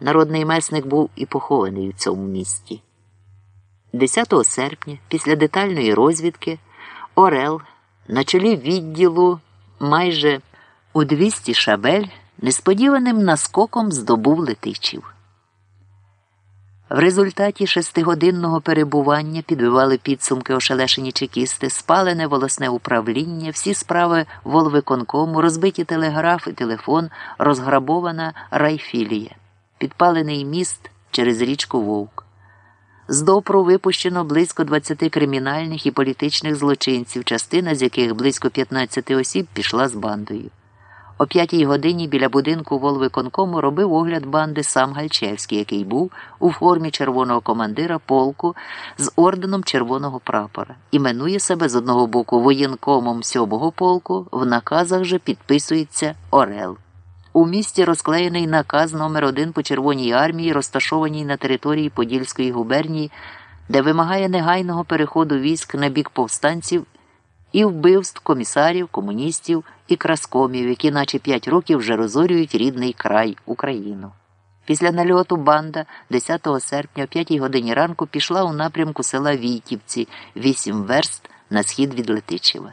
Народний месник був і похований у цьому місті. 10 серпня, після детальної розвідки, Орел на чолі відділу майже у 200 шабель несподіваним наскоком здобув летичів. В результаті шестигодинного перебування підбивали підсумки ошелешені чекісти, спалене волосне управління, всі справи волвиконкому, розбиті телеграф і телефон, розграбована райфілія, підпалений міст через річку Вовк. З допру випущено близько 20 кримінальних і політичних злочинців, частина з яких близько 15 осіб пішла з бандою. О п'ятій годині біля будинку волвиконкому робив огляд банди сам Гальчевський, який був у формі червоного командира полку з орденом червоного прапора, іменує себе з одного боку воєнкомом сьомого полку, в наказах же підписується Орел. У місті розклеєний наказ номер 1 по Червоній армії, розташованій на території Подільської губернії, де вимагає негайного переходу військ на бік повстанців і вбивств комісарів, комуністів і краскомів, які наче п'ять років вже розорюють рідний край Україну. Після нальоту банда 10 серпня о 5 годині ранку пішла у напрямку села Війтівці, 8 верст на схід від Летичева.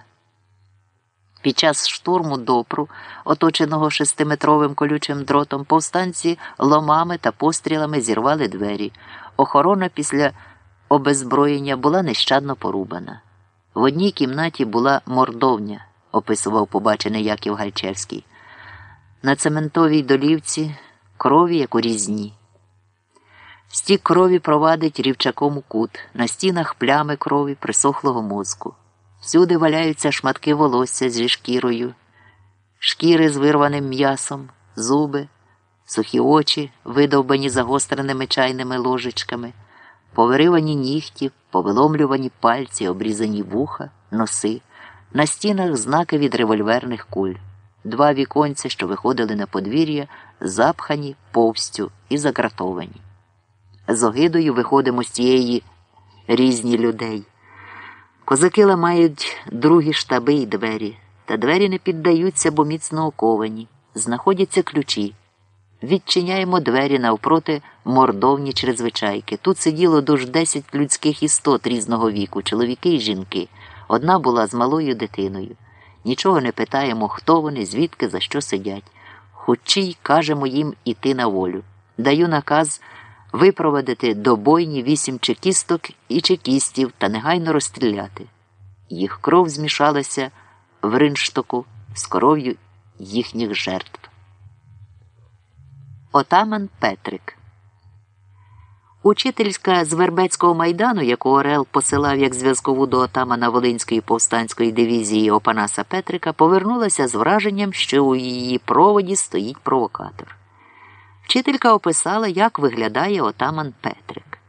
Під час штурму допру, оточеного шестиметровим колючим дротом, повстанці ломами та пострілами зірвали двері. Охорона після обезброєння була нещадно порубана. В одній кімнаті була мордовня, описував побачений Яків Гальчевський. На цементовій долівці крові, як у різні. Стік крові провадить рівчаком у кут, на стінах плями крові присохлого мозку. Всюди валяються шматки волосся зі шкірою, шкіри з вирваним м'ясом, зуби, сухі очі, видовбані загостреними чайними ложечками, повиривані нігті, повиломлювані пальці, обрізані вуха, носи, на стінах знаки від револьверних куль, два віконця, що виходили на подвір'я, запхані повстю і загратовані. З огидою виходимо з цієї різні людей. Козаки ламають другі штаби і двері, та двері не піддаються, бо міцно оковані. Знаходяться ключі. Відчиняємо двері навпроти мордовні чрезвичайки. Тут сиділо дуж десять людських істот різного віку, чоловіки і жінки. Одна була з малою дитиною. Нічого не питаємо, хто вони, звідки, за що сидять. Хочі кажемо їм іти на волю. Даю наказ випровадити до бойні вісім чекісток і чекістів та негайно розстріляти. Їх кров змішалася в ринштоку з кров'ю їхніх жертв. Отаман Петрик. Учительська з Вербецького майдану, яку Орел посилав як зв'язкову до отамана Волинської повстанської дивізії Опанаса Петрика, повернулася з враженням, що у її проводі стоїть провокатор. Вчителька описала, як виглядає отаман Петрик.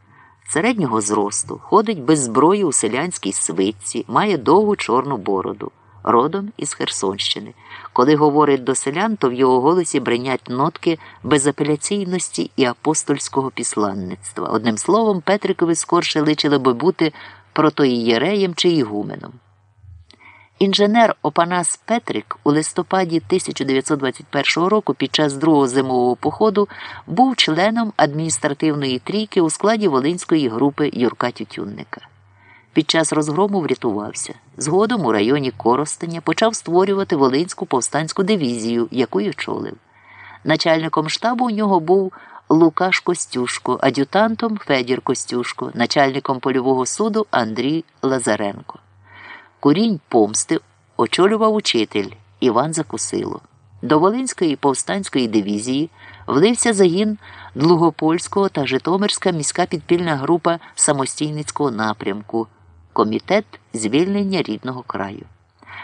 Середнього зросту, ходить без зброї у селянській свитці, має довгу чорну бороду, родом із Херсонщини. Коли говорить до селян, то в його голосі бринять нотки безапеляційності і апостольського післанництва. Одним словом, Петрикові скорше личило би бути протоїєреєм чи ігуменом. Інженер Опанас Петрик у листопаді 1921 року під час другого зимового походу був членом адміністративної трійки у складі Волинської групи Юрка Тютюнника. Під час розгрому врятувався. Згодом у районі Коростеня почав створювати Волинську повстанську дивізію, яку й очолив. Начальником штабу у нього був Лукаш Костюшко, ад'ютантом Федір Костюшко, начальником польового суду Андрій Лазаренко. Курінь помсти очолював учитель Іван Закусило. До Волинської повстанської дивізії влився загін Длугопольського та Житомирська міська підпільна група самостійницького напрямку, Комітет звільнення рідного краю.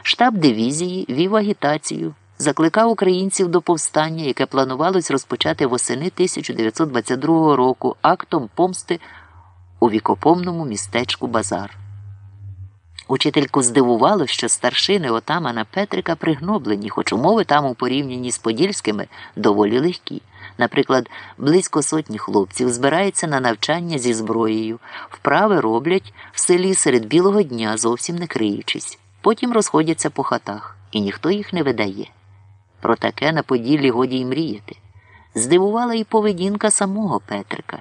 Штаб дивізії вів агітацію, закликав українців до повстання, яке планувалось розпочати восени 1922 року актом помсти у вікопомному містечку Базар. Учительку здивувало, що старшини отамана Петрика пригноблені, хоч умови там у порівнянні з подільськими доволі легкі. Наприклад, близько сотні хлопців збираються на навчання зі зброєю, вправи роблять в селі серед білого дня, зовсім не криючись. Потім розходяться по хатах, і ніхто їх не видає. Про таке на Поділлі годі й мріяти. Здивувала і поведінка самого Петрика.